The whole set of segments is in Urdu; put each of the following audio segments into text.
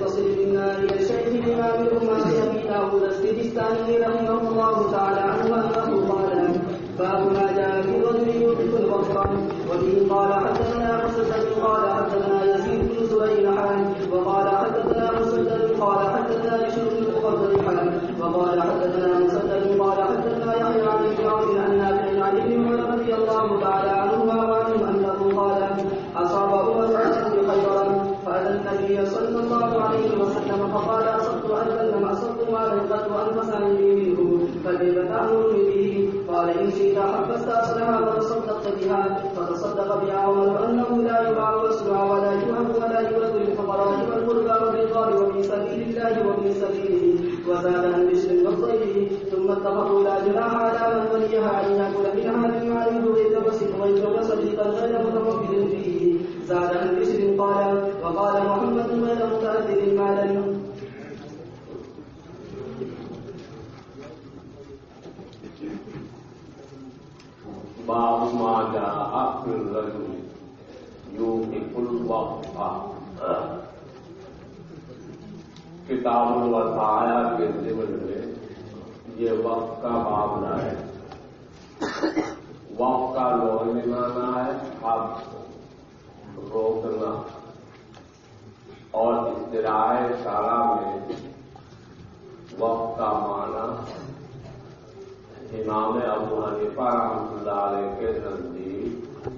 المتصل بالنار إلى الشيخ الإمام الأمة أبي داود السجستاني رحمه الله تعالى عنه أنه قال باب ما جاء في رجل يوقف البصر وبه قال حدثنا مسدد قال حدثنا يزيد بن زهير حان وقال حدثنا مسدد قال حدثنا بشر بن المفضل حان وقال حدثنا مسدد قال حدثنا يحيى عن ابن عون عن نافع عن ابن عمر رضي الله تعالى عنهما وعنهم انه قال اصاب عمر بخيبر فاتى النبي صلى الله عليه وسلم فقال اصبت اجلا لم اصبت مالا قد انفس عندي منه فكيف تامرني به قال ان شئت حبست اصلها وتصدقت بها فتصدق بها عمر انه لا يباع واسرع ولا يهب ولا يرد للفقراء والقربى والرقاب وفي سبيل الله وفي سبيله وزاد عن بشر والطيب ثم اتفقوا لا جناح على من وليها ان ياكل منها بما يريد غير مسلم ويترك صديقا غير متمكن فيه زاد عن بشر قال وقال محمد غير متأثر مالا باب ما جاء في الرجل يوقف الوقت کتاب الوسایا کے ضمن میں یہ وقت کا معاملہ ہے۔ وقت کا لوگ مانا ہے۔ اب روکنا اور اطلاع سارا میں وقت کا معنی امام ابو حنیفہ رحمۃ اللہ علیہ کے نزدیک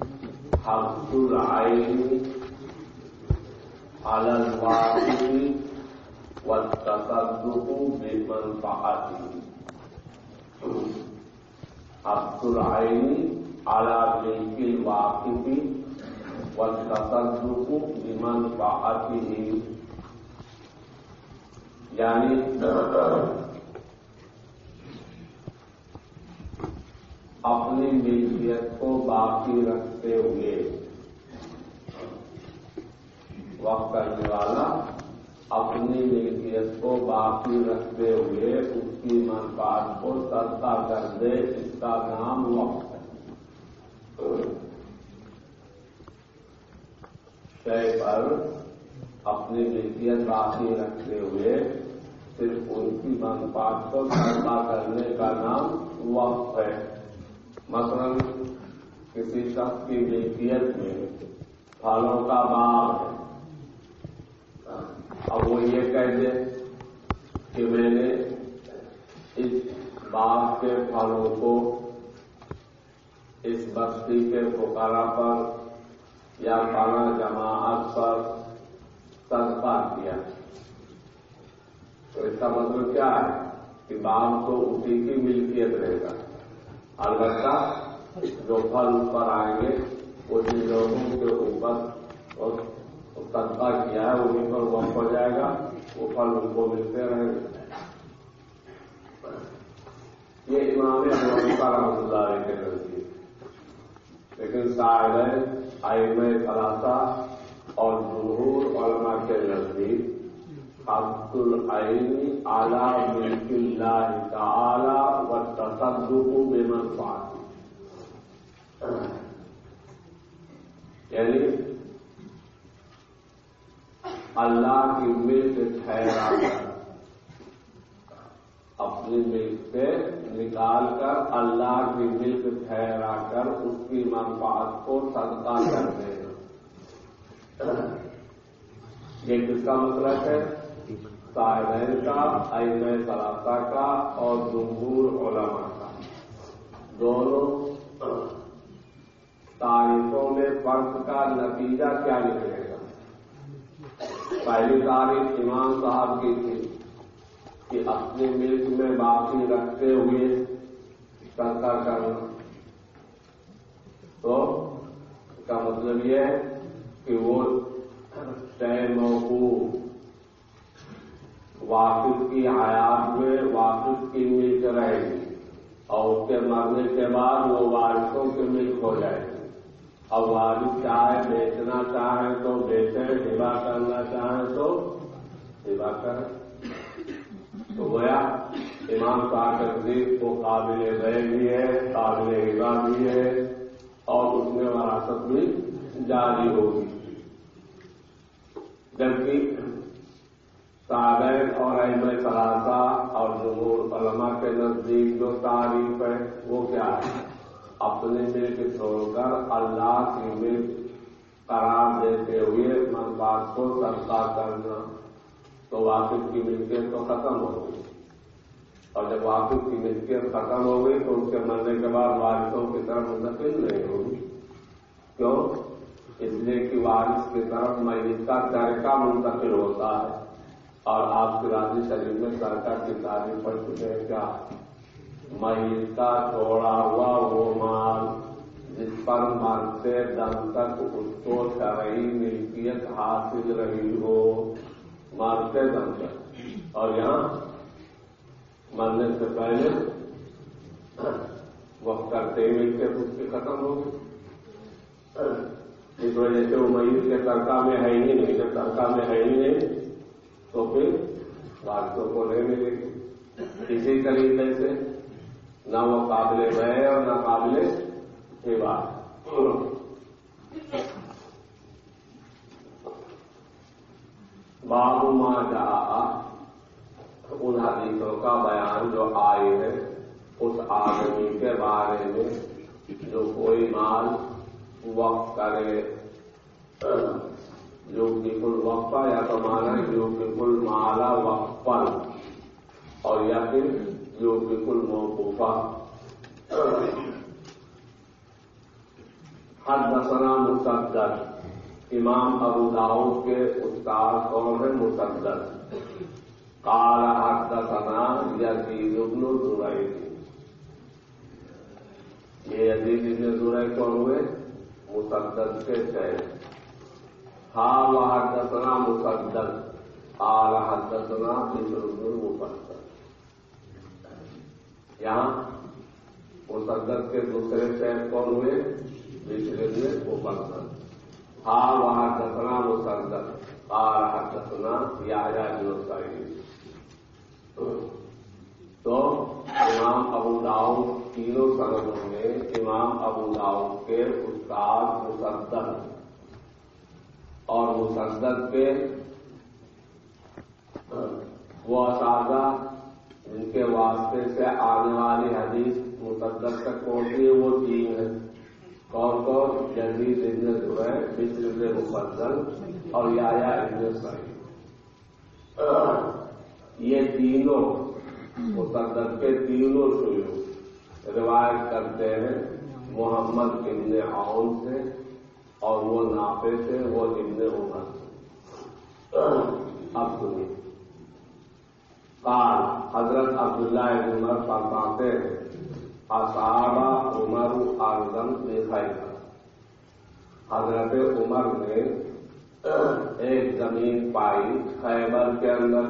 حفظ العین الواقعی والتصدق بمنفعته حفظ العين على ملك الواقف والتصدق بمنفعته یعنی اپنی ملکیت کو باقی رکھتے ہوئے وقت کرنے والا اپنی ملکیت کو باقی رکھتے ہوئے اس کی منفاط کو سستا کر دے، اس کا نام وقت ہے۔ شے پر اپنی ملکیت باقی رکھتے ہوئے صرف ان کی منفاط کو سستا کرنے کا نام وقت ہے۔ مثلا کسی شخص کی ملکیت میں پھلوں کا باغ ہے۔ اب وہ یہ کہہ دے کہ میں نے اس باغ کے پھلوں کو اس بستی کے پکارا پر یا کانا جماعت پر صدقہ کیا۔ تو اس کا مطلب کیا ہے کہ باغ تو اسی کی ملکیت رہے گا۔ البتہ جو پھل اوپر آئیں گے، وہ جن لوگوں کے اوپر اور صدقہ کیا ہے انہیں پر وقت ہو جائے گا وہ پھل ان کو ملتے رہیں گے یہ امام کا رحمۃ اللہ علیہ کے نزدیک لیکن شاید آئم خلاصہ اور ظہور علماء کے نزدیک عبد العین اعلی ملک اللہ تعالی و تصدق بے منفاط یعنی اللہ کی ملک ٹھہرا کر اپنی ملک سے نکال کر اللہ کی ملک ٹھہرا کر اس کی منفاط کو صدقہ کر دینا۔ یہ کس کا مطلب ہے؟ صاحبین کا عین سلاطہ کا اور جمہور علماء کا۔ دونوں تاریخوں میں فرق کا نتیجہ کیا نکلے گا؟ پہلی تاریخ امام صاحب کی تھی کہ اپنے ملک میں باقی رکھتے ہوئے سرکار کرنا۔ تو اس کا مطلب یہ ہے کہ وہ طے موقوف واقف کی حیات میں واقف کی ملک رہے گی اور اس کے مرنے کے بعد وہ وارثوں کی ملک ہو جائے گی۔ اب وارث چاہے بیچنا چاہیں تو بیچیں ہبا کرنا چاہیں تو ہبا کریں تو گویا امام صاحب تقریب کو قابل غیر بھی ہے قابل ہبا بھی ہے اور اس میں وراثت بھی جاری ہوگی جبکہ صابین اور احم ثلاثہ اور جمہور علماء کے نزدیک جو تعریف ہے وہ کیا ہے اپنے ملک چھوڑ کر اللہ کی ملک قرار دیتے ہوئے منفاط کو سرتا کرنا تو واقف کی ملکیت تو ختم ہو گئی۔ اور جب واقف کی ملکیت ختم ہو گئی تو اس کے مرنے کے بعد وارثوں کی طرف منتقل نہیں ہوگی کیوں؟ اس لیے کہ وارث کی طرف میت کا ترکہ منتقل ہوتا ہے۔ اور آپ کی راضی شریف میں سرکار کی تعریف پڑ چکے ہیں۔ کیا؟ میت کا چھوڑا ہوا وہ مال جس پر مرتے دم تک اس کو شرعی ملکیت حاصل رہی ہو مارتے دم تک اور یہاں مرنے سے پہلے وہ کرتے ملکیت اس کی ختم ہو گئی اس وجہ سے وہ میت کے ترکا میں ہے ہی نہیں جب ترکا میں ہے ہی نہیں تو پھر بارشوں کو نہیں ملے گی اسی طریقے سے نہ وہ قابل بے اور نہ قابل سیوا۔ بابو ماں جا ان حدیثوں کا بیان جو آئے ہے اس آدمی کے بارے میں، جو کوئی مال وقت کرے، جو بالکل وقفہ یا تو مانا جو بالکل مالا وقفل اور یا پھر جو بالکل موقوفہ حد دسنا مصدر امام ابو داؤد کے استاد کون ہے مصدر کالا حد دسنا یزید ابن زرعی یہ یزید ابن زرعی کون ہوئے؟ مصدر کے چہرے ہاں وہ حد دسنا مصدر آل حد دسنا بشر ابن مفسر یہاں مصدر کے دوسرے شہر کون ہوئے؟ دوسرے ہوئے وہ پسند ہاں وہاں دسنا مصدر آ رہا دسنا یا تو امام ابو داؤ تینوں سندوں میں امام ابو داؤ کے استاد مصدر اور مصدر کے وہ اساتذہ کے واسطے سے آنے والی حدیث مقدر تک پہنچی ہے، وہ تین ہے۔ کون کون؟ جلدی ابن جو ہے بچر مفضل، اور یا ابن سعید۔ یہ تینوں مقدر کے تینوں شیو روایت کرتے ہیں۔ محمد ابن عون سے، اور وہ ناپے سے، وہ ابن عمر سے۔ اب سنیے۔ قال، حضرت عبداللہ عمر فرماتے ہیں اصابہ عمر اعظم دکھائی حضرت عمر نے ایک زمین پائی خیبر کے اندر۔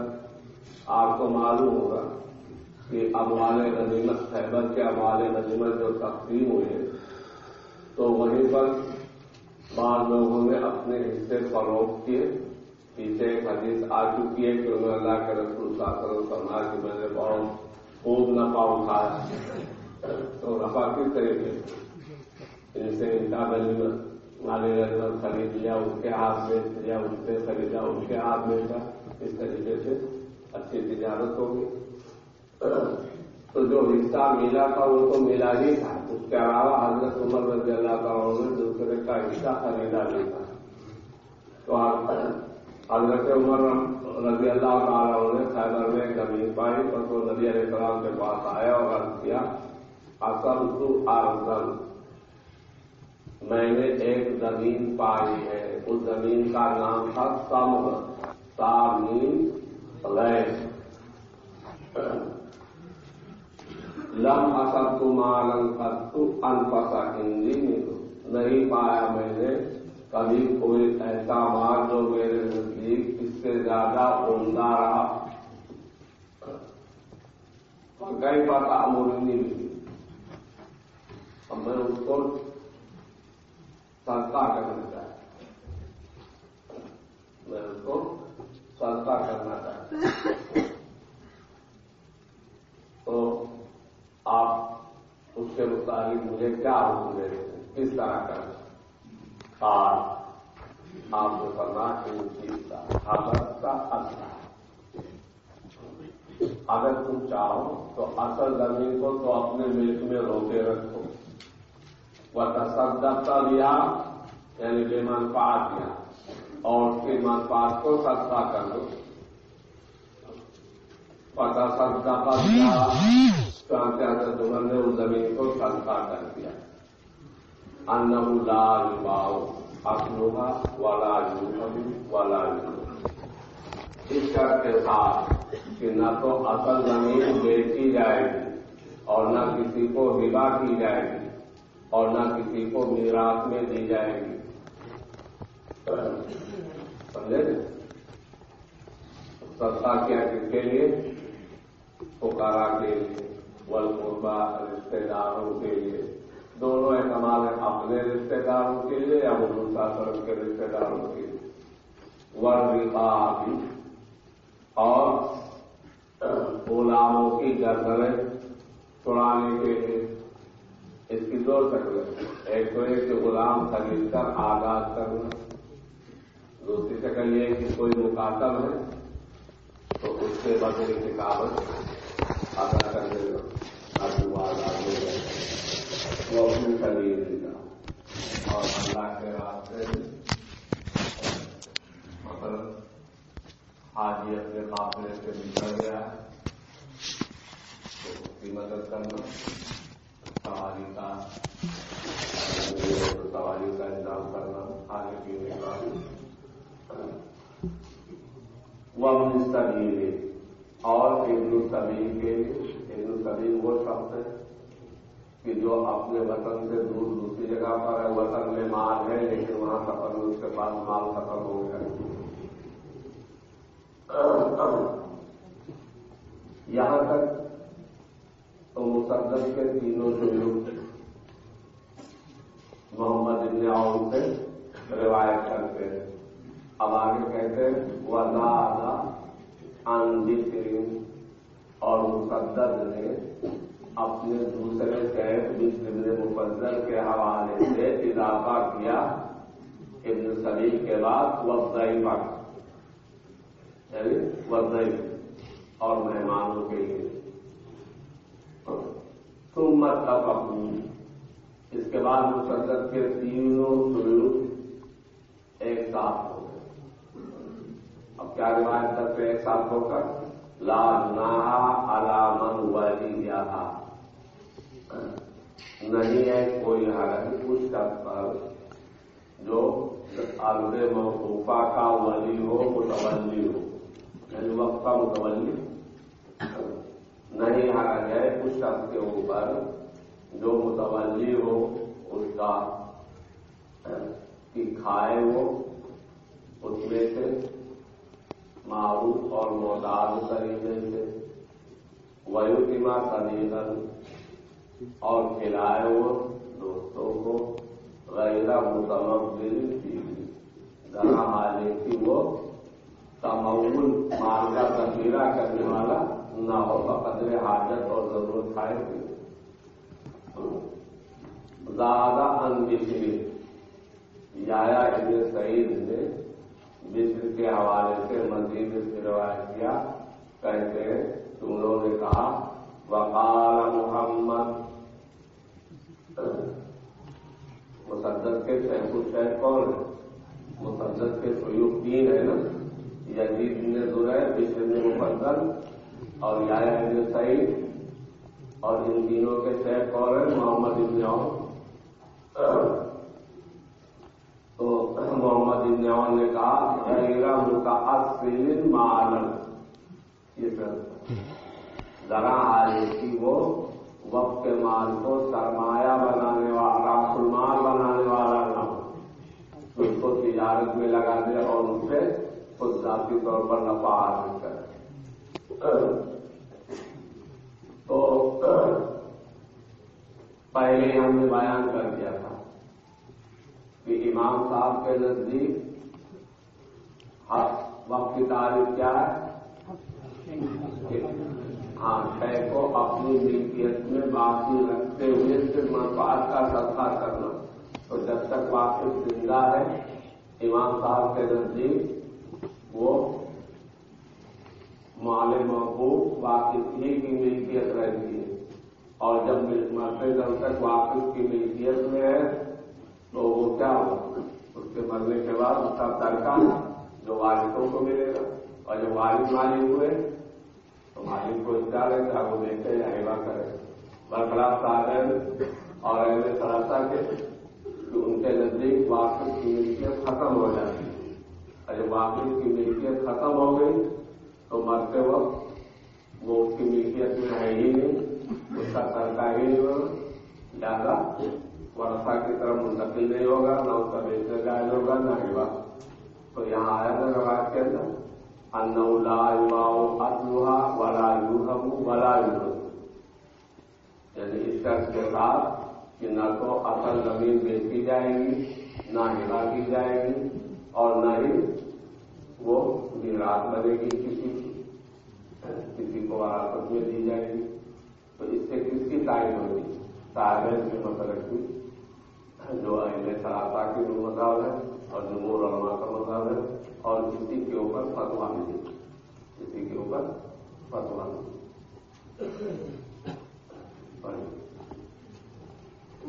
آپ کو معلوم ہوگا کہ ابوال غنیمت، خیبر کے ابوال غنیمت جو تقسیم ہوئے تو وہیں پر بعض لوگوں نے اپنے حصے فروخت کیے۔ پیچھے ایک حدیث آ چکی ہے کہ انہوں نے اللہ کے رسول صلی اللہ علیہ وسلم فرما کہ میں نے بہت خوب نفع اٹھایا۔ تو نفع کس طریقے ان سے ان کا مالی خرید لیا ان کے ہاتھ میں یا ان سے خریدا ان کے ہاتھ میں تھا اس طریقے سے اچھی تجارت ہوگی تو جو حصہ ملا تھا، وہ تو ملا ہی تھا۔ اس کے علاوہ حضرت عمر رضی اللہ تعالیٰ نے دوسرے کا حصہ خریدا نہیں تھا۔ تو آپ حضرت عمر رضی اللہ تعالیٰ نے خیبر میں ایک زمین پائی پر تو نبی علیہ السلام کے پاس آیا اور عرض کیا، اصل تو آرزن، میں نے ایک زمین پائی ہے۔ اس زمین کا نام تھا سمر، سامین لم اصل تو مالن تو انفسا ہندی نہیں پایا میں نے۔ کبھی کوئی ایسا مال جو میرے نزدیک اس سے زیادہ عمدہ رہا۔ کئی پتا امرنی ملی۔ اب میں اس کو سنتا کرنا چاہتا میں اس کو سنتا کرنا چاہتا تو آپ اس کے مطابق مجھے کیا حکم دے رہے ہیں؟ کس طرح کرنا آپ کو کرنا ان چیز کا حضرت کا اثر اگر تم چاہو تو زمین کو تو اپنے ملک میں روکے رکھو۔ وہ تصدقہ دیا یعنی بے منفاط دیا اور اس کے منفاط کو سستا کر دو پتا سب دیا چاہتے دلہن نے اس زمین کو سستا کر دیا۔ ان لال باؤ اپنوہا والا والا اس شرط کے ساتھ کہ نہ تو اصل زمین بیچی جائے گی اور نہ کسی کو ہبا کی جائے گی اور نہ کسی کو میراث میں دی جائے گی۔ سمجھے؟ سستا کیا کس کے لیے؟ پکارا کے لیے ول قربا رشتے داروں کے لیے۔ دونوں اعتماد ہیں اپنے رشتے داروں کے لیے یا دوسرا طرف کے رشتے داروں کے لیے؟ ورگا بھی اور غلاموں کی گردنیں چھڑانے کے لیے۔ اس کی دو شکل ایک تو ایک غلام خرید کر آزاد کرنا۔ دوسری شکل یہ کہ کوئی مکاتب ہے، تو اس کے بدلے کی کاغذ ادا کر دے گا۔ اب وہ آزاد ہو جائے۔ وہ اپنی خرید دے گا اور اللہ کے راستے مطلب آج ہی اپنے قافلے سے نکل گیا۔ تو اس کی مدد کرنا سواری کا سواری کا انتظام کرنا، آگے پینے کا وہ مستقبل اور ابن السبیل کے ابن السبیل وہ شخص ہے کہ جو اپنے وطن سے دور دوسری جگہ پر ہے، وطن میں مال ہے، لیکن وہاں سفر میں اس کے پاس مال سفر ہو گیا۔ یہاں تک تو مسدس کے تینوں شروع محمد ابن عون سے روایت کرتے ہیں۔ اب آگے کہتے ہیں وزا ان اور مسدد نے اپنے دوسرے شہر ابن مفضل کے حوالے سے اضافہ کیا ابن سبیل کے بعد وفزائی پر وزائی اور مہمانوں کے لیے۔ تم مطلب اس کے بعد مسدد کے تینوں سلوک ایک ساتھ ہو گئے۔ اب کیا روایت کرتے ایک ساتھ ہو کر؟ لاج نہا علامن والی دیا تھا نہیں ہے کوئی حرج، اس شخص پر جو عرض موقوفہ کا ولی ہو، متولی ہو۔ یعنی وقت کا متولی۔ اس شخص کے اوپر جو متولی ہو، اس کا کہ کھائے وہ، اس میں سے معروف اور موتاد طریقے سے ویوتما سلیغن اور کھلائے وہ دوستوں کو غیر متمل تھی ذرا مالے کی وہ تمول مال کا تذکرہ کرنے والا نہ ہو قدر حاجت اور ضرورت کھائے تھے زیادہ ان بشری یا ابن سعید نے مصر کے حوالے سے مزید اس روایت کیا۔ کہتے ہیں تم لوگوں نے کہا، وقال محمد مسدد کے شیخ الشیخ کون ہے مسدد کے سیوب تین ہے نا؟ یزید بن زریر، بشر بن مفضل اور یا سعید اور ان تینوں کے شیخ کون ہے محمد ابن عون۔ تو محمد ابن عون نے کہا غیر متاثر معلم یہ سر۔ ذرا آئے کی وہ وقت کے مال کو سرمایہ بنانے والا راس المال بنانے والا نہ ہو۔ اس کو تجارت میں لگا دے اور ان سے خود ذاتی طور پر نفع حاصل کرے تو پہلے ہم نے بیان کر دیا تھا کہ امام صاحب کے نزدیک وقت کی تعریف کیا ہے ہاں شے کو اپنی ملکیت میں باقی رکھتے ہوئے صرف منفاط کا سفا کرنا تو جب تک واقف زندہ ہے امام صاحب کے نزدیک وہ مال محبوب واقف کی ملکیت رہتی ہے۔ اور جب مرتے دم تک واقف کی ملکیت میں ہے، تو وہ کیا ہوگا؟ اس کے مرنے کے بعد اس کا ترکہ جو والدوں کو ملے گا۔ اور جب والد مالک ہوئے، تو مالک کو اختیار ہے کہ وہ دیکھے یا ہیوا کرے۔ برخلاف صاحب اور ایسے سراتا کے ان کے نزدیک واقف کی ملکیت ختم ہو جاتی ہے۔ اور جب واقف کی ملکیت ختم ہو گئی تو مرتے وقت وہ اس کی ملکیت میں ہے ہی نہیں، اس کا سرکا ہی نہیں ہوگا، زیادہ ورثہ کی طرف منتقل نہیں ہوگا، نہ اس کا بیچنے جائز ہوگا، نہ ہیوا تو یہاں آیا تھا روایت کے اندر ان لا انولا ادوہا ولا یوہم ولا یوہم یعنی اس شخص کے ساتھ کہ نہ تو اصل زمین بیچی جائے گی، نہ ہلا کی جائے گی، اور نہ ہی وہ میراث بنے گی کسی کی کسی کو وراثت میں دی جائے گی۔ تو اس سے کس کی تعین ہوگی؟ صاحب کے مطلب کی جو اہل سراتا کے جو مذہب ہے اور جمہور علماء کا مذہب ہے اور کسی کے اوپر فتوا نہیں۔ کسی کے اوپر فتوا نہیں۔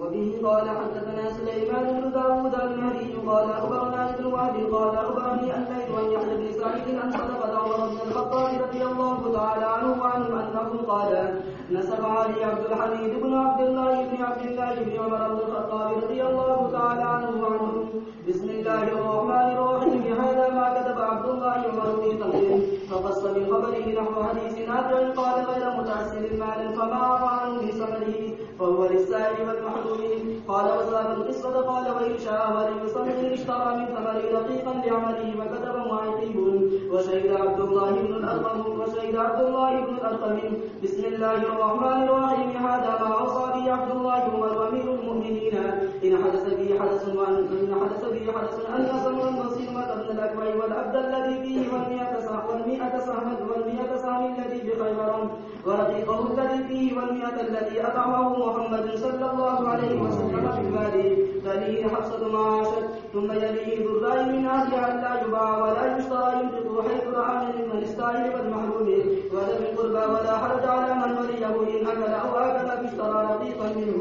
وبه قال حدثنا سليمان بن داود المهدي قال اخبرنا ابن وهب قال اخبرني ان بن يحيى بن سعيد ان صدق عمر بن الخطاب رضي الله تعالى عنه وعنهم انه قال نسب علي عبد الحميد بن عبد الله بن عبد الله بن عمر بن الخطاب رضي الله تعالى عنه وعنهم. بسم الله الرحمن الرحيم. هذا ما كتب عبد الله عمر في تمر فقص من خبره نحو حديث نافع قال غير متعسر مال فما عفى عنه من فهو للسائل والمحروم قال وزاد القصة، قال وإن شاء ولي صمد اشترى من ثمر رقيقا لعمله وكتب معيقيب وشهد عبد الله بن الأرقم، وشهد عبد الله بن الأرقم. بسم الله الرحمن الرحيم. هذا ما أوصى به عبد الله عمر أمير المؤمنين. إن حدث به حدث وأن إن حدث به حدث أن سمع المصيمة بن الأكوع والعبد الذي فيه والمئة سهم والمئة سهم والمئة سهم الذي بخيبر. ورقيقه الذي فيه والمئة الذي أطعمه محمد صلى الله عليه وسلم في المال تليه حفصة ما عاشت ثم يليه ذو الرأي من أهلها لا يباع ولا يشترى ينفق حيث رأى من السائل والمحروم. وذوي القربى ولا حرج على من وليه إن أكل أو أكل فاشترى رقيقا منه.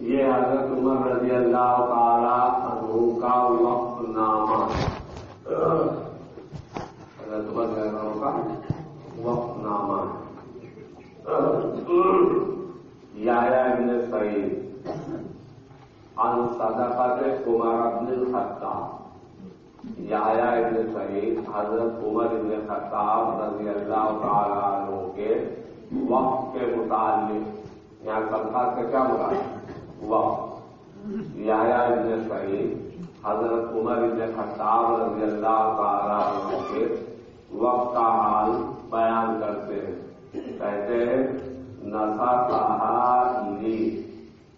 یہ حضرت عمر رضی اللہ تعالی عنہ کا وقت نامہ حضرت کا وقت نامہ یا ابن سعید ان صدقت عمر ابن الخطاب یا ابن سعید حضرت عمر ابن خطاب رضی اللہ تعالی عنہ کے وقت کے متعلق یہاں صدقات کا کیا مراد وقت یا ابن سعید حضرت عمر ابن خطاب رضی اللہ تعالی عنہ کے وقت کا حال بیان کرتے ہیں۔ کہتے ہیں، نسا لی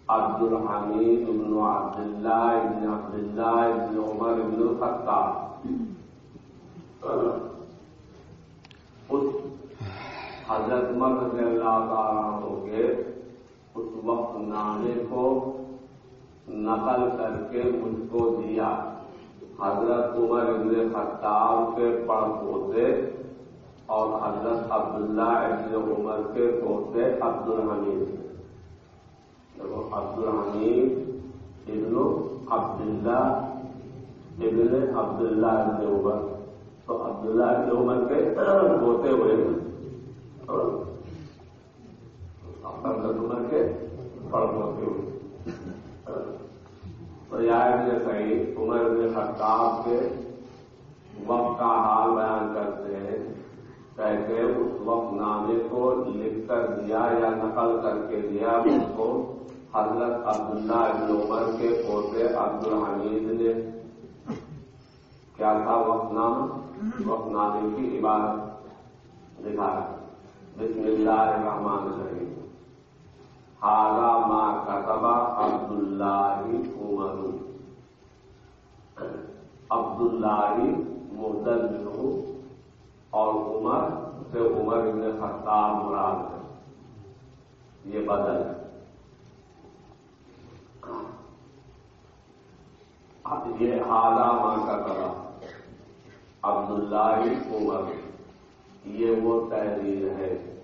عبد الحمید ابن عبداللہ ابن عبداللہ ابن عمر ابن الخطاب۔ اس حضرت عمر اللہ تعالیٰ عنہ کے اس وقت نامے کو نقل کر کے مجھ کو دیا۔ حضرت عمر ابن خطاب کے پڑ پوتے اور حضرت عبداللہ ابن عمر کے پوتے عبد الحمید عبد الحمید ابن عبداللہ ابن عبداللہ ابن عمر، تو عبداللہ ابن عمر کے پوتے ہوئے حضرت عمر کے پڑ پوتے ہوئے تو سعید عمر ابن خطاب کے وقت کا حال بیان کرتے ہیں۔ کہتے اس وقت نامے کو لکھ کر دیا یا نقل کر کے دیا، اس کو حضرت عبداللہ ابن عمر کے پوتے عبد الحمید نے۔ کیا تھا وقت نام وقت نامے کی عبادت دکھایا۔ بسم اللہ الرحمن الرحیم۔ حالا ماں کتبا عبد اللہ عمر عبد اللہ مدل اور عمر سے عمر ابن خطاب مراد ہے۔ یہ بدل ہے۔ یہ حالا ماں عبداللہ عمر، یہ وہ تحریر ہے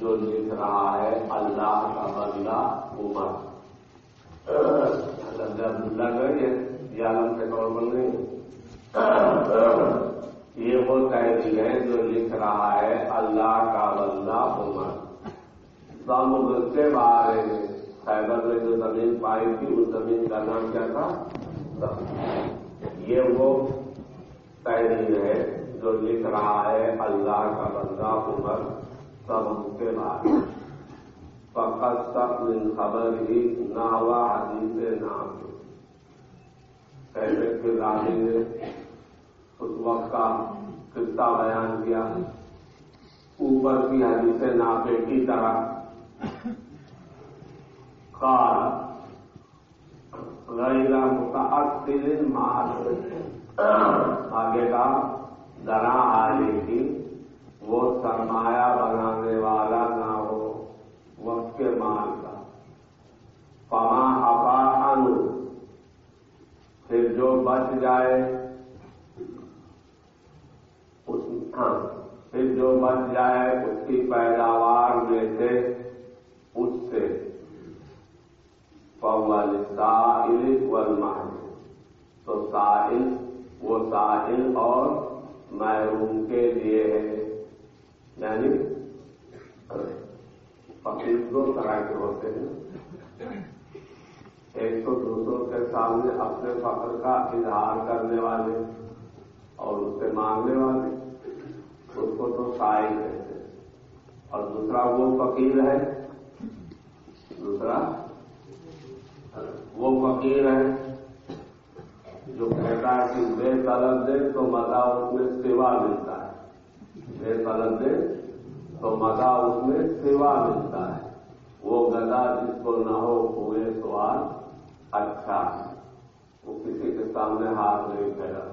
جو لکھ رہا ہے اللہ کا بندہ عمر۔ عبداللہ گئے یہ عالم سے کور بن گئی یہ وہ تحریر ہے جو لکھ رہا ہے، اللہ کا بندہ عمر۔ سمندر سے باہر ہے۔ خیبر میں جو زمین پائی تھی، اس زمین کا نام کیا تھا؟ یہ وہ تحریر ہے جو لکھ رہا ہے، اللہ کا بندہ عمر۔ سب کے بعد فقط سب خبر ہی ناوا حدیث نام۔ پہلے پھر راجی نے اس وقت کا قصہ بیان کیا اوپر کی حدیث ناپے کی طرح قال غیر متاثر مال آگے کا درا آئے کی وہ سرمایہ بنانے والا نہ ہو وقت کے مال کا پما پھر جو بچ جائے، اس ہاں پھر جو بچ جائے، اس کی پیداوار میں سے اس سے۔ پول ساحل والمحل تو ساحل وہ ساحل اور محروم کے لیے ہے۔ یعنی فقیر دو طرح کے ہوتے ہیں۔ ایک تو دوسروں کے سامنے اپنے فخر کا اظہار کرنے والے اور اس سے مانگنے والے، اس کو تو سائل کہتے ہیں۔ اور دوسرا وہ فقیر ہے، دوسرا، وہ فقیر ہے جو کہتا ہے کہ بے طلب دے تو مزہ اس میں سیوا ملتا ہے۔ بے طلب دے تو مزہ اس میں سیوا ملتا ہے۔ وہ گدا جس کو نہ ہو ہوئے سوال اچھا۔ وہ کسی کے سامنے ہاتھ نہیں پھیلا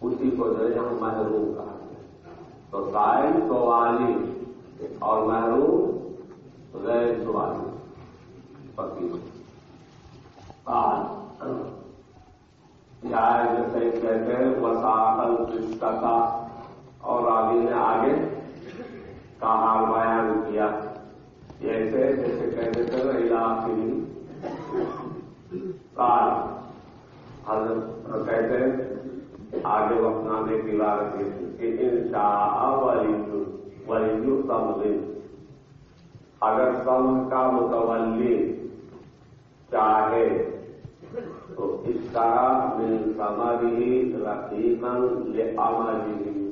اسی کو جو ہے ہم محروم کہا تو سائن تو والی اور محروم غیر سوالی فقیر جیسے کہتے ہیں وساخل کا اور آگے نے آگے کا حال بیان کیا۔ جیسے جیسے کہتے تھے نا علاقی کال حضرت کہتے ہیں، آگے وقت نامے کی بات کی ان شاہ ولی ولی سمدن اگر سم کا متولی چاہے، تو اس طرح من سمری رقیقن لے عملی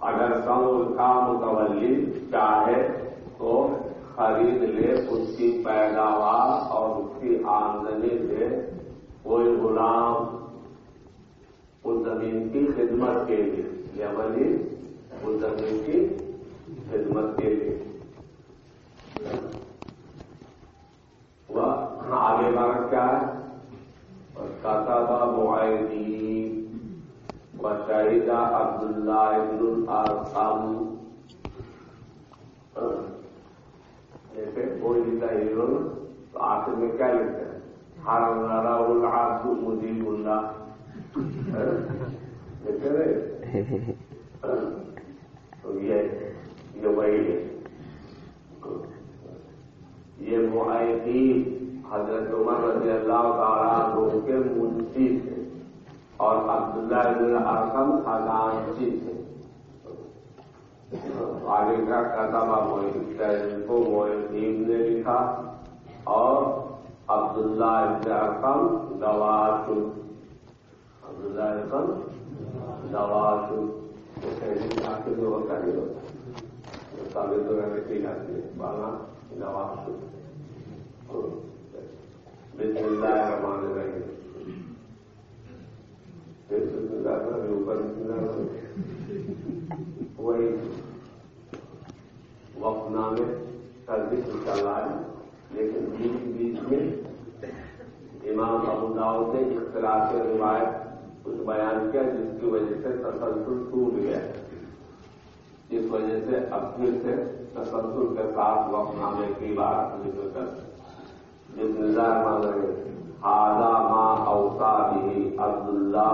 اگر سم کا متولی چاہے تو خرید لے، اس کی پیداوار اور اس کی آمدنی سے کوئی غلام اس زمین کی خدمت کے لیے یہ عملی اس زمین کی خدمت کے لیے۔ وہ آگے بڑھ کیا ہے؟ کتابہ معاہدی و شہیدہ عبداللہ ابن الارقم جیسے کوئی ہیرو تو آخر میں کیا لکھتے ہیں ہر نارا العبد مجیب اللہ. دیکھتے رہے تو یہ وہی ہے۔ یہ معاہدی حضرت عمر رضی اللہ تعالیٰ عنہ کے منشی تھے۔ اور عبداللہ ابن بن ارقم خزانچی جی تھے۔ آگے کا کتابہ معین کو معین نے لکھا۔ اور عبداللہ ابن ارقم گواش عبداللہ ارقم گواش آخر جو ہوتا نہیں ہوتا۔ سابے تو کی جاتی ہے بانا گواش بسم اللہ الرحمن الرحیم پھر بسم اللہ الرحمن اوپر بسم اللہ الرحمن وہی وقت نامے کا ذکر ہے لیکن بیچ بیچ میں امام ابو داؤد نے اختلاف سے روایت کچھ بیان کیا جس کی وجہ سے تسلسل ٹوٹ گیا اس وجہ سے اب پھر سے تسلسل کے ساتھ وقت نامے کی بات ذکر کر جس نظار مان رہے تھے آزا ماں اوسا بھی عبداللہ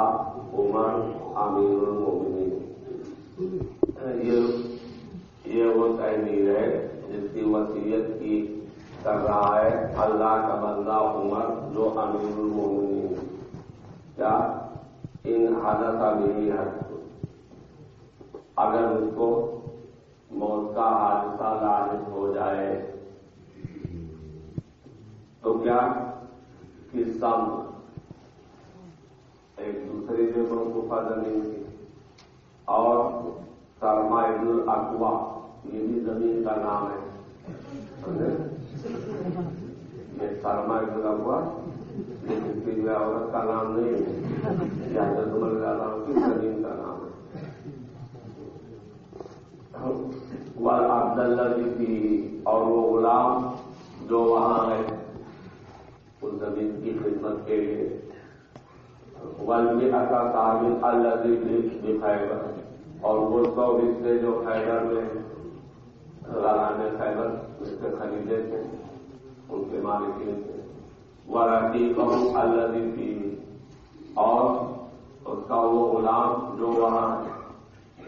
عمر امیر المومنین یہ وہ تحریر ہے جس کی وصیت کی کر رہا ہے اللہ کا بندہ عمر جو امیر المومنین کیا؟ ان حضرت بھی ہے اگر اس کو موت کا حادثہ لاحق ہو جائے تو کیا کس ایک دوسری جگہوں کو زمین کی اور سرما الاقوا یہ بھی زمین کا نام ہے۔ یہ سرما الاقوا لیکن عورت کا نام نہیں ہے۔ یا جدمل کا نام کی زمین کا نام ہے۔ وہ عبد اللہ جی کی اور وہ غلام جو وہاں ہے، اس زمین کی خدمت کے لیے کا تعمیر اللہ خیبر اور وہ سو رشتے جو خیبر میں رانا خیبر اس سے خریدے تھے، ان کے مالکین تھے۔ وہ رقی اللہ کی اور اس کا وہ غلام جو وہاں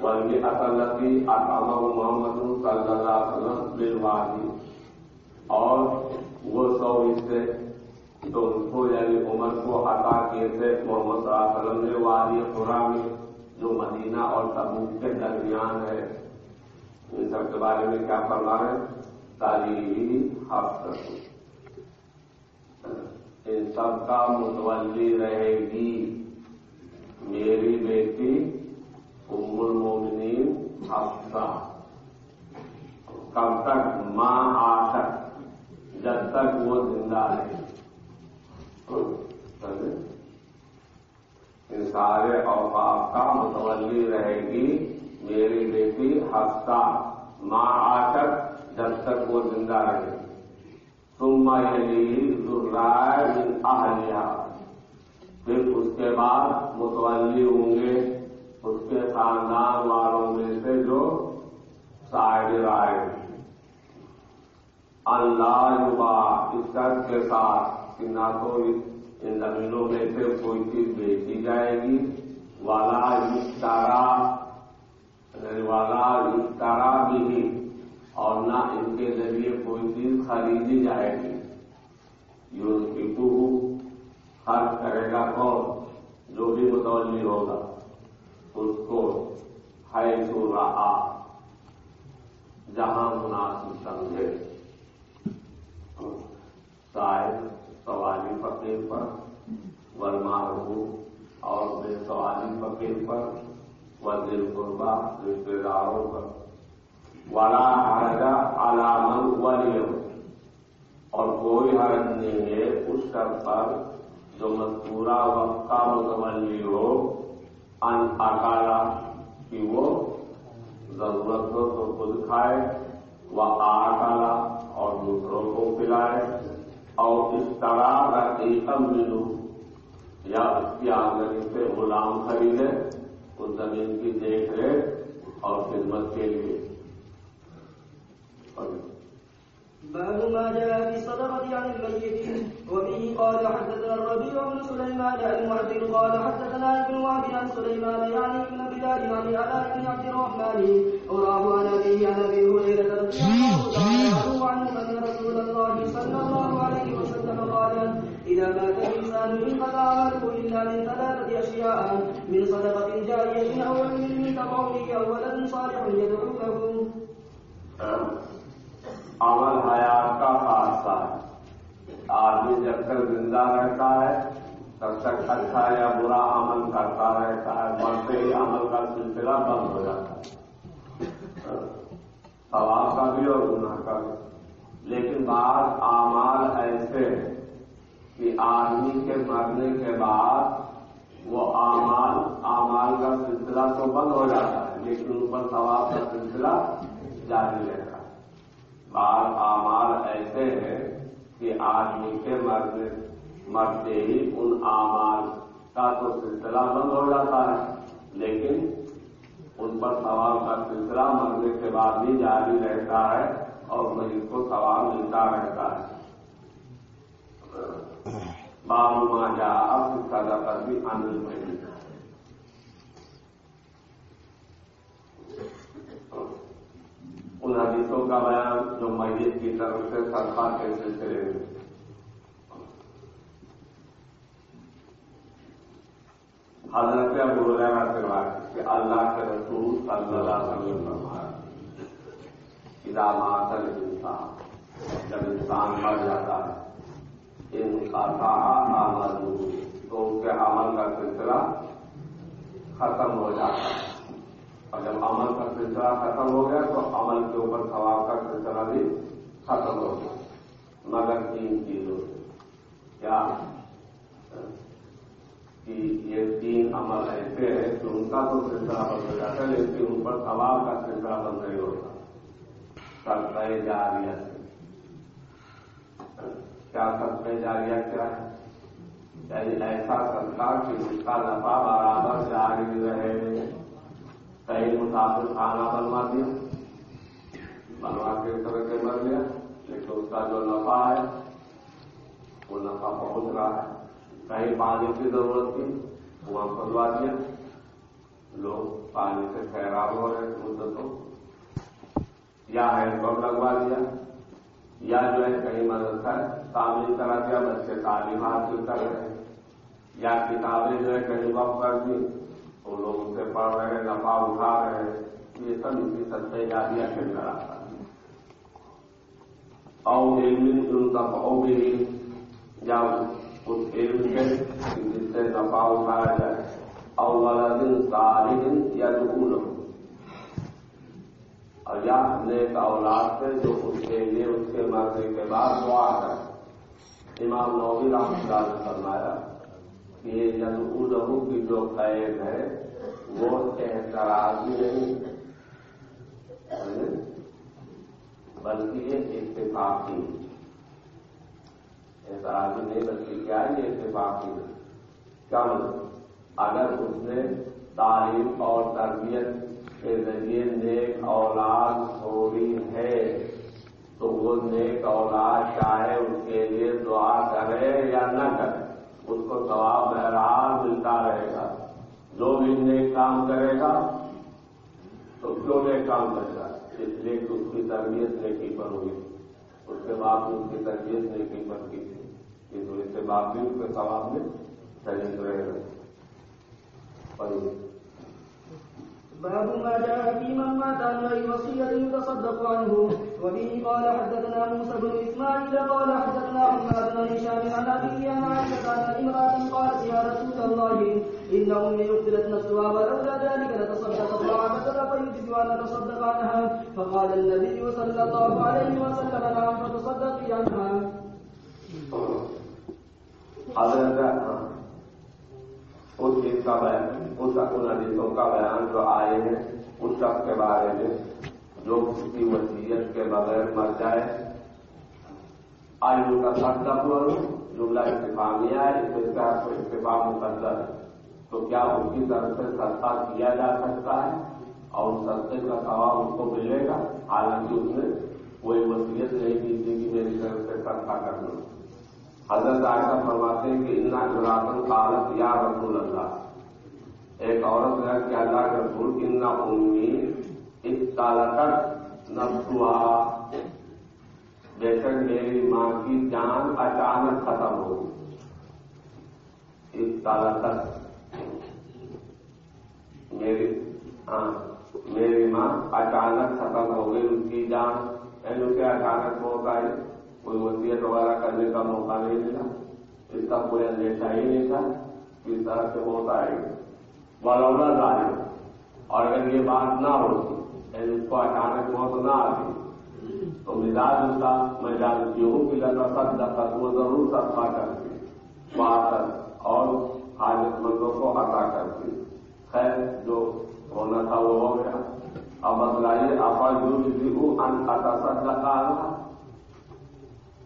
ولمی اصلتی اقامہ محمد صلی اللہ علیہ وسلم بلوادی اور وہ سو رشتے تو اس کو یعنی عمر کو عطا کیے تھے محمد صلی اللہ علیہ وسلم نے وادی خورا میں جو مدینہ اور تبوک کے درمیان ہے۔ ان سب کے بارے میں کیا کرنا ہے تعلیمی حق ان سب کا متولی رہے گی۔ میری بیٹی ام المومنین حفصہ۔ کب تک؟ ماں آ تک۔ جب تک وہ زندہ رہے۔ ان سارے اوقاف کا متولی رہے گی میری بیٹی ہفتہ ماں آ جب تک وہ زندہ رہے۔ تم یلی ذرائے پھر اس کے بعد متولی ہوں گے اس کے خاندان والوں میں سے جو شاعر آئے۔ اللہ اس کے ساتھ کہ نہ تو ان زمینوں میں سے کوئی چیز بیچی جائے گی۔ والا اشتارا یعنی والا اشتارا بھی اور نہ ان کے ذریعے کوئی چیز خریدی جائے گی۔ یو پیپو خرچ کرے گا کون جو بھی متولی ہوگا، اس کو ہے سو رہا جہاں مناسب سمجھے۔ شاید سوالی فقیر پر ورمارو اور بے سوالی فقیر پر وزیر قربا رشتے داروں پر۔ ولا حرجا علامن ولی اور کوئی حرج نہیں ہے اس شرط پر جو مذکورہ وقت کا متولی ہو، ان اکالا کہ وہ ضرورت ہو تو خود کھائے، وہ آکالا اور دوسروں کو پلائے۔ اور اس طرح کا ایک ملو یا اس کی آمدنی سے غلام خریدے اس زمین کی دیکھ ریکھ اور خدمت کے لیے۔ باب ما جاء في الصدقة عن الميت. وبه قال حدثنا الربيع بن سليمان المعدل قال حدثنا ابن وهب عن سليمان يعني ابن بلال عن علاء بن عبد الرحمن وراه عن ابيه عن ابي هريرة رضي الله تعالى عنه ان رسول الله صلى الله عليه وسلم قال إذا مات الإنسان انقطع عمله إلا من ثلاثة أشياء من صدقة جارية أو علم من تقوله أو ولد صالح يدعو له. عمل حیات کا خاصہ ہے۔ آدمی جب تک زندہ رہتا ہے تب تک اچھا یا برا عمل کرتا رہتا ہے، مرتے ہی عمل کا سلسلہ بند ہو جاتا ہے۔ ثواب کا بھی اور گناہ کا بھی۔ لیکن بعض اعمال ایسے ہیں کہ آدمی کے مرنے کے بعد وہ اعمال اعمال کا سلسلہ تو بند ہو جاتا ہے، لیکن ان پر ثواب کا سلسلہ جاری رہتا ہے۔ بعض اعمال ایسے ہیں کہ آدمی کے مرنے مرتے ہی ان آماد کا تو سلسلہ بند ہو جاتا ہے۔ لیکن ان پر سوال کا سلسلہ مرنے کے بعد بھی جاری رہتا ہے اور مریض کو سوال ملتا رہتا ہے۔ معلومہ جا اب اس کا ذکر بھی آنند میں ملتا ان حدیثوں کا بیان جو مریض کی طرف سے سرخا کے سلسلے میں۔ حضرت ابو رینا سے بات کہ اللہ کے رسول صلی اللہ علیہ وسلم نے فرمایا الانسان، جب انسان مر جاتا ہے، ان کا عمل تو اس کے عمل کا سلسلہ ختم ہو جاتا ہے۔ اور جب عمل کا سلسلہ ختم ہو گیا، تو عمل کے اوپر ثواب کا سلسلہ بھی ختم ہو گیا۔ مگر تین چیزوں سے۔ کیا؟ کہ یہ تین عمل ایسے ہیں کہ ان کا تو سلسلہ بند ہو جاتا ہے لیکن ان پر ثواب کا سلسلہ بند نہیں ہوتا سرکے جاریہ سے کیا سرکے جاریہ کیا ہے یعنی ایسا سرکہ کہ جس کا نفا برابر جاری رہے کئی مسافر کھانا بنوا دیا بنوا کے طرح کے بن گیا لیکن اس کا جو نفع ہے وہ نفع پہنچ رہا ہے کہیں پانی کی ضرورت تھی وہاں کھلوا دیا۔ لوگ پانی سے خیراب ہو رہے مدتوں۔ یا ہینڈ پمپ لگوا دیا، یا جو ہے کہیں مدد کر تعمیر کرا دیا، بچے تعلیم حاصل کر رہے ہیں۔ یا کتابیں جو ہے کہیں وقت کر دی تو لوگ اسے پڑھ رہے ہیں نفع اٹھا رہے ہیں۔ یہ سب اسی سطح جاریہ کے اندر آتا اور ایک دن ان کا بہو بھی یا اس علم سے جس سے نفع اٹھایا جائے والا دن سارے دن یا دکون ہو اور یا نیک اولاد سے جو اس کے لیے اس کے مرنے کے بعد دعا ہے امام نوبی رحمۃ اللہ نے فرمایا کہ یہ یدعو لہو کی جو قید ہے وہ احتراضی نہیں بلکہ یہ اتفاقی اعتراضی نہیں، بلکہ کیا ہے یہ اتفاقی نہیں مطلب اگر اس نے تعلیم اور تربیت کے ذریعے نیک اولاد چھوڑی ہے، تو وہ نیک اولاد چاہے اس کے لیے دعا کرے یا نہ کرے، اس کو ثواب بہرحال ملتا رہے گا۔ جو بھی نیک کام کرے گا، تو کیوں نیک کام کرے گا؟ اس لیے اس کی تربیت نیکی پر ہوگی اس کے سے ان کی تربیت نے قیمت کی تھی کہ جو اس سے بھی اس کے سواب میں شریک رہے گا۔ باب ما جاء في من مات عن غير وصية يتصدق عنه وبه قال حدثنا موسى بن اسماعيل قال حدثنا عمار بن هشام عن ابي عن عائشه قالت يا رسول الله إنه من يقتلت نفسها ولولا ذلك لتصدقت وعمتها فيجزي أن تصدق عنها. فقال النبي صلى الله عليه وسلم نعم فتصدقي عنها. حضرت اس چیز کا بیان، اس ان حدیثوں کا بیان جو آئے ہیں اس شخص کے بارے میں، جو اس کی وصیت کے بغیر مر جائے۔ آئی ان کا سب کا جملہ استفامیہ ہے اس کا استفام مقدر ہے تو کیا اس کی طرف سے سستا کیا جا سکتا ہے؟ اور سستے کا ثواب اس کو ملے گا؟ حالانکہ اس نے کوئی وصیت نہیں کی تھی کہ میری طرف سے سستا کر دو حضرت آئسہ فرماتے ہیں کہ اتنا جراثن کالت یا رسول اللہ ایک عورت ہے کہ اللہ کے رسول اتنا امید اس تک نفسوا بے شک میری ماں کی جان اچانک ختم ہو اس تک میری میری ماں اچانک ختم ہو گئی ان کی جان یعنی کہ اچانک موت آئی کوئی وصیت وغیرہ کرنے کا موقع نہیں ملا۔ اس کا کوئی اندیشہ ہی نہیں تھا کس طرح سے موت آئے گی برولا ظاہر، اور اگر یہ بات نہ ہوتی یعنی اس کو اچانک موت نہ آتی تو مزاج ان کا، میں جانتی ہوں کہ لگا سب دقت وہ ضرور صدقہ کرتی۔ وہاں اور حاجت مندوں کو ہٹا کرتی۔ ہے جو ہونا تھا وہ ہو گیا۔ اب بتلائیے، آپ جو کسی کو ان کا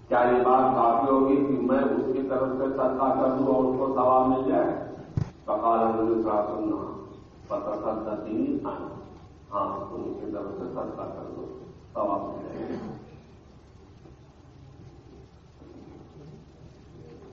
کیا یہ بات کافی ہوگی کہ میں اس کی طرف سے صدقہ کر دوں اور اس کو سوال مل جائے؟ فقال رضی صاحب سننا پتہ صدقہ تین ہاں ان کی طرف سے صدقہ کر دو سوال مل جائے۔